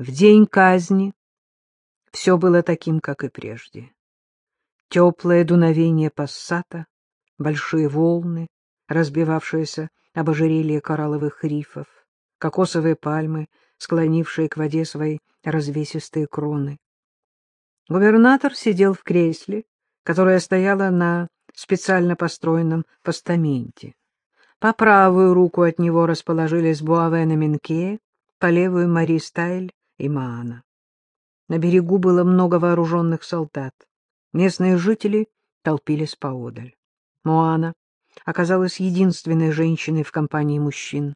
В день казни все было таким, как и прежде. Теплое дуновение пассата, большие волны, разбивавшиеся об ожерелье коралловых рифов, кокосовые пальмы, склонившие к воде свои развесистые кроны. Губернатор сидел в кресле, которое стояло на специально построенном постаменте. По правую руку от него расположились Буавена Минке, по левую — Мари Стайль и Маана. На берегу было много вооруженных солдат. Местные жители толпились поодаль. Моана оказалась единственной женщиной в компании мужчин.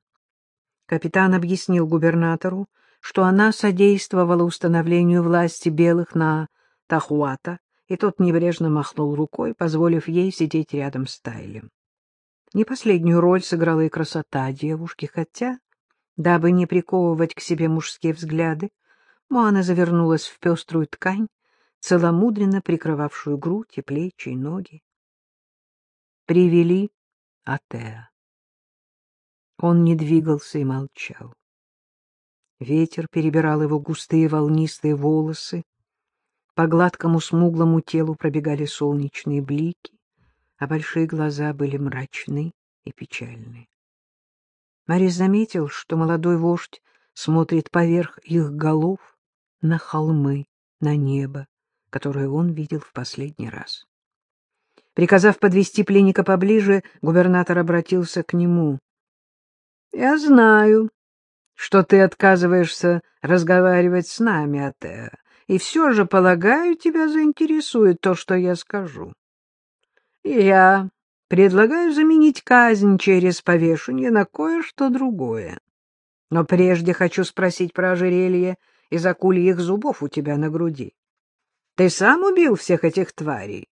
Капитан объяснил губернатору, что она содействовала установлению власти белых на Тахуата, и тот небрежно махнул рукой, позволив ей сидеть рядом с Тайлем. Не последнюю роль сыграла и красота девушки, хотя, дабы не приковывать к себе мужские взгляды, Моана завернулась в пеструю ткань, целомудренно прикрывавшую грудь и плечи и ноги. Привели Атеа. Он не двигался и молчал. Ветер перебирал его густые волнистые волосы, по гладкому смуглому телу пробегали солнечные блики, а большие глаза были мрачны и печальны. Марис заметил, что молодой вождь смотрит поверх их голов на холмы, на небо, которое он видел в последний раз. Приказав подвести пленника поближе, губернатор обратился к нему. — Я знаю, что ты отказываешься разговаривать с нами, Атеа, и все же, полагаю, тебя заинтересует то, что я скажу. Я предлагаю заменить казнь через повешение на кое-что другое. Но прежде хочу спросить про ожерелье из акульих зубов у тебя на груди. Ты сам убил всех этих тварей?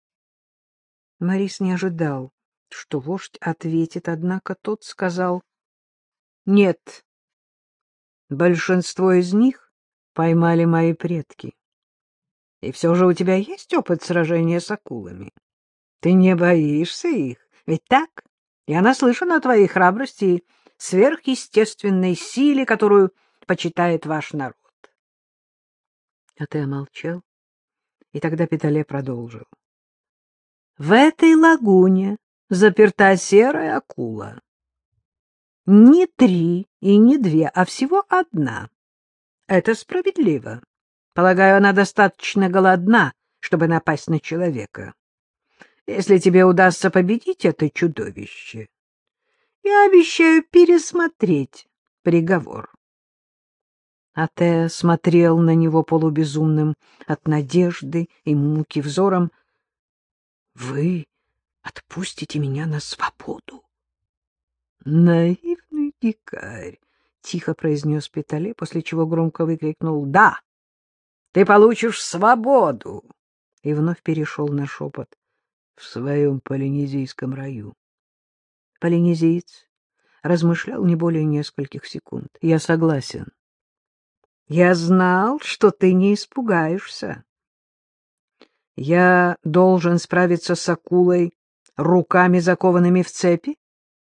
Морис не ожидал, что вождь ответит, однако тот сказал «Нет, большинство из них поймали мои предки. И все же у тебя есть опыт сражения с акулами. Ты не боишься их, ведь так? Я наслышан о твоей храбрости и сверхъестественной силе, которую почитает ваш народ. А ты молчал, и тогда Петале продолжил. В этой лагуне заперта серая акула. Не три и не две, а всего одна. Это справедливо. Полагаю, она достаточно голодна, чтобы напасть на человека. Если тебе удастся победить это чудовище, я обещаю пересмотреть приговор. Ате смотрел на него полубезумным от надежды и муки взором. — Вы отпустите меня на свободу? — Наивный дикарь! — тихо произнес Петале, после чего громко выкрикнул «Да! Ты получишь свободу!» И вновь перешел на шепот в своем полинезийском раю. Полинезиец размышлял не более нескольких секунд. «Я согласен. Я знал, что ты не испугаешься. Я должен справиться с акулой руками, закованными в цепи?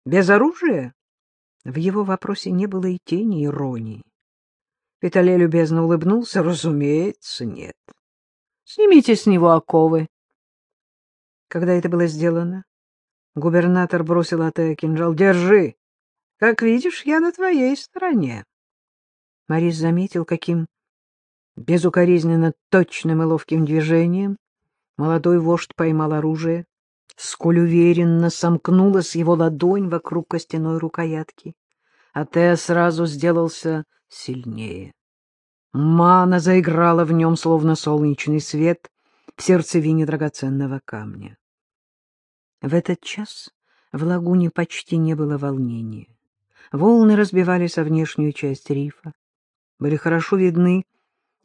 Без оружия?» В его вопросе не было и тени иронии. Виталий любезно улыбнулся. Разумеется, нет. Снимите с него оковы. Когда это было сделано, губернатор бросил Атея кинжал. Держи. Как видишь, я на твоей стороне. Морис заметил, каким безукоризненно точным и ловким движением молодой вождь поймал оружие, сколь уверенно сомкнулась его ладонь вокруг костяной рукоятки. Атея сразу сделался сильнее. Мана заиграла в нем, словно солнечный свет в сердцевине драгоценного камня. В этот час в лагуне почти не было волнения. Волны разбивались о внешнюю часть рифа. Были хорошо видны,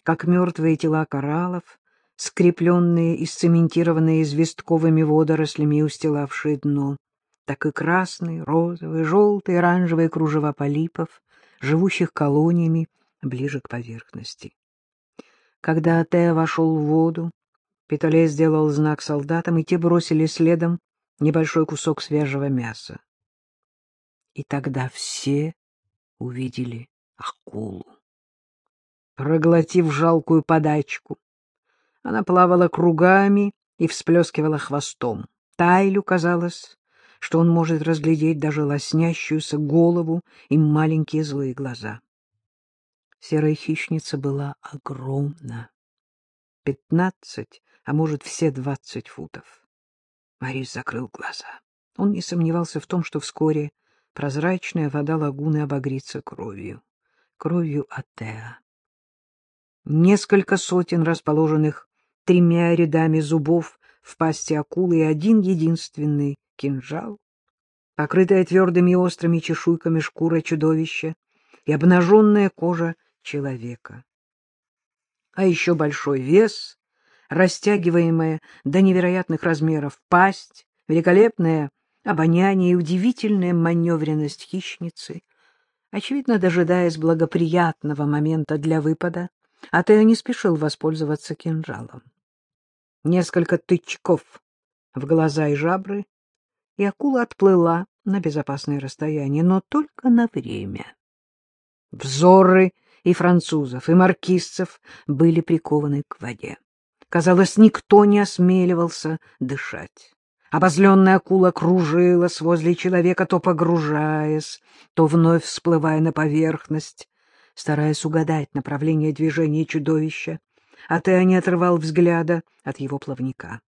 как мертвые тела кораллов, скрепленные и сцементированные известковыми водорослями, устилавшие дно, так и красные, розовые, желтые, оранжевые кружева полипов, живущих колониями ближе к поверхности. Когда Тео вошел в воду, Петолей сделал знак солдатам, и те бросили следом небольшой кусок свежего мяса. И тогда все увидели акулу. проглотив жалкую подачку. Она плавала кругами и всплескивала хвостом. Тайлю казалось, что он может разглядеть даже лоснящуюся голову и маленькие злые глаза. Серая хищница была огромна. Пятнадцать, а может, все двадцать футов. Марис закрыл глаза. Он не сомневался в том, что вскоре прозрачная вода лагуны обогрится кровью. Кровью Атеа. Несколько сотен расположенных тремя рядами зубов в пасти акулы и один единственный кинжал, покрытая твердыми острыми чешуйками шкура чудовища и обнаженная кожа человека. А еще большой вес, растягиваемая до невероятных размеров пасть, великолепное обоняние и удивительная маневренность хищницы. Очевидно, дожидаясь благоприятного момента для выпада, Атея не спешил воспользоваться кинжалом. Несколько тычков в глаза и жабры, и акула отплыла на безопасное расстояние, но только на время. Взоры и французов, и маркизцев были прикованы к воде. Казалось, никто не осмеливался дышать. Обозленная акула кружилась возле человека, то погружаясь, то вновь всплывая на поверхность, стараясь угадать направление движения чудовища, а ты не отрывал взгляда от его плавника.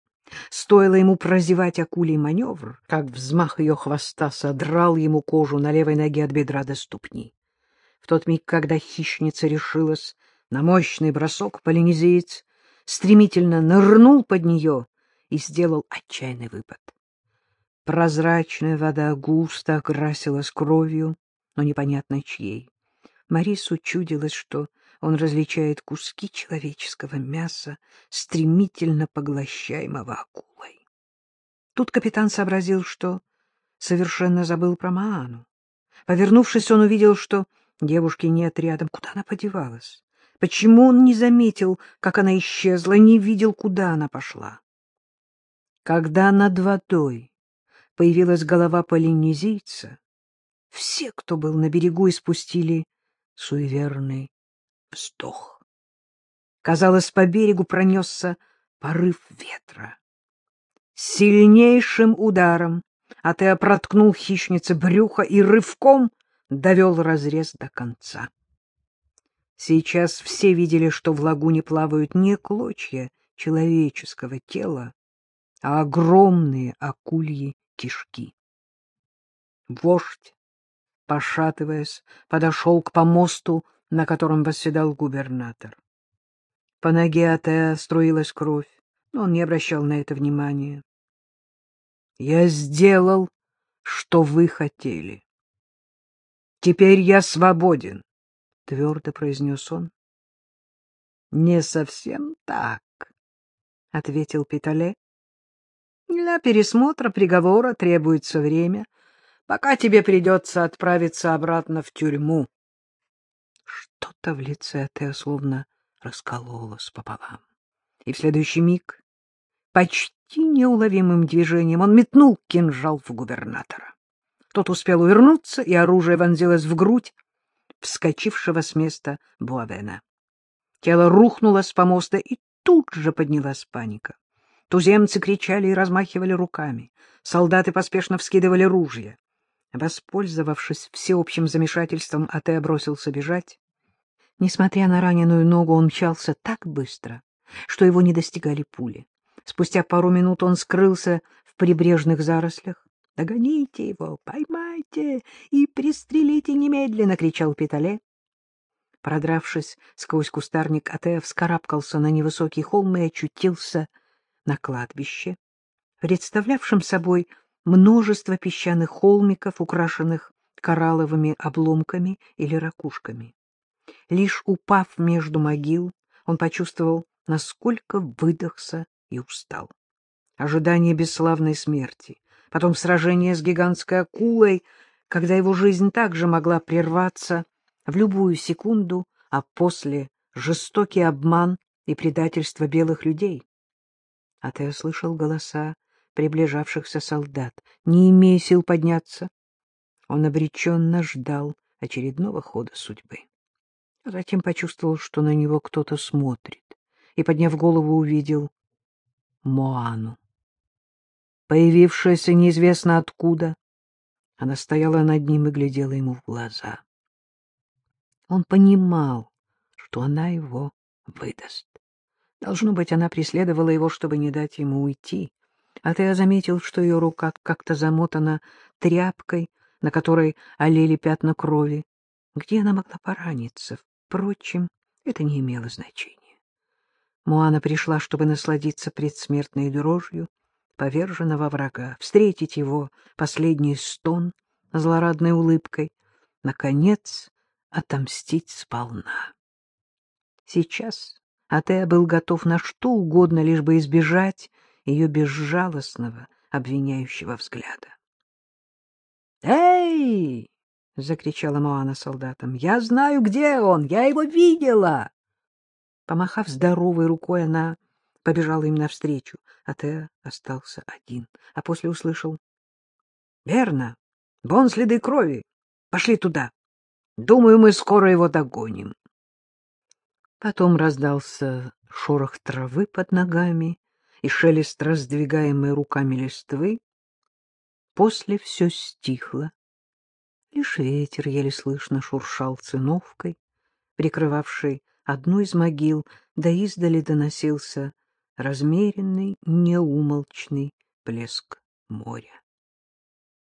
Стоило ему прозевать акулий маневр, как взмах ее хвоста содрал ему кожу на левой ноге от бедра до ступни. В тот миг, когда хищница решилась на мощный бросок, полинезиец стремительно нырнул под нее и сделал отчаянный выпад. Прозрачная вода густо окрасилась кровью, но непонятно чьей. Марису чудилось, что он различает куски человеческого мяса, стремительно поглощаемого акулой. Тут капитан сообразил, что совершенно забыл про Маану. Повернувшись, он увидел, что девушки нет рядом. Куда она подевалась? Почему он не заметил, как она исчезла, не видел, куда она пошла? Когда над водой появилась голова полинезийца, все, кто был на берегу, испустили суеверный вздох. Казалось, по берегу пронесся порыв ветра. Сильнейшим ударом Атеа проткнул хищнице брюха и рывком довел разрез до конца. Сейчас все видели, что в лагуне плавают не клочья человеческого тела, а огромные акульи кишки. Вождь пошатываясь, подошел к помосту, на котором восседал губернатор. По ноге Атеа струилась кровь, но он не обращал на это внимания. — Я сделал, что вы хотели. Теперь я свободен, — твердо произнес он. — Не совсем так, — ответил Питале. — Для пересмотра приговора требуется время — пока тебе придется отправиться обратно в тюрьму. Что-то в лице Тео словно раскололось пополам. И в следующий миг, почти неуловимым движением, он метнул кинжал в губернатора. Тот успел увернуться, и оружие вонзилось в грудь вскочившего с места Буавена. Тело рухнуло с помоста, и тут же поднялась паника. Туземцы кричали и размахивали руками. Солдаты поспешно вскидывали ружья. Воспользовавшись всеобщим замешательством, Атеа бросился бежать. Несмотря на раненую ногу, он мчался так быстро, что его не достигали пули. Спустя пару минут он скрылся в прибрежных зарослях. — Догоните его, поймайте и пристрелите немедленно! — кричал Питале. Продравшись сквозь кустарник, Атеа вскарабкался на невысокий холм и очутился на кладбище, представлявшем собой множество песчаных холмиков, украшенных коралловыми обломками или ракушками. Лишь упав между могил, он почувствовал, насколько выдохся и устал. Ожидание бесславной смерти, потом сражение с гигантской акулой, когда его жизнь также могла прерваться в любую секунду, а после жестокий обман и предательство белых людей. А ты слышал голоса приближавшихся солдат. Не имея сил подняться, он обреченно ждал очередного хода судьбы. а затем почувствовал, что на него кто-то смотрит, и, подняв голову, увидел Моану. Появившаяся неизвестно откуда, она стояла над ним и глядела ему в глаза. Он понимал, что она его выдаст. Должно быть, она преследовала его, чтобы не дать ему уйти. А ты заметил, что ее рука как-то замотана тряпкой, на которой олели пятна крови. Где она могла пораниться? Впрочем, это не имело значения. Муана пришла, чтобы насладиться предсмертной дрожью поверженного врага, встретить его последний стон злорадной улыбкой, наконец отомстить сполна. Сейчас Атеа был готов на что угодно, лишь бы избежать ее безжалостного, обвиняющего взгляда. «Эй!» — закричала Моана солдатам. «Я знаю, где он! Я его видела!» Помахав здоровой рукой, она побежала им навстречу, а Теа остался один, а после услышал. — Верно, вон следы крови. Пошли туда. Думаю, мы скоро его догоним. Потом раздался шорох травы под ногами и шелест раздвигаемой руками листвы. После все стихло. Лишь ветер еле слышно шуршал циновкой, прикрывавшей одну из могил, да издали доносился размеренный, неумолчный плеск моря.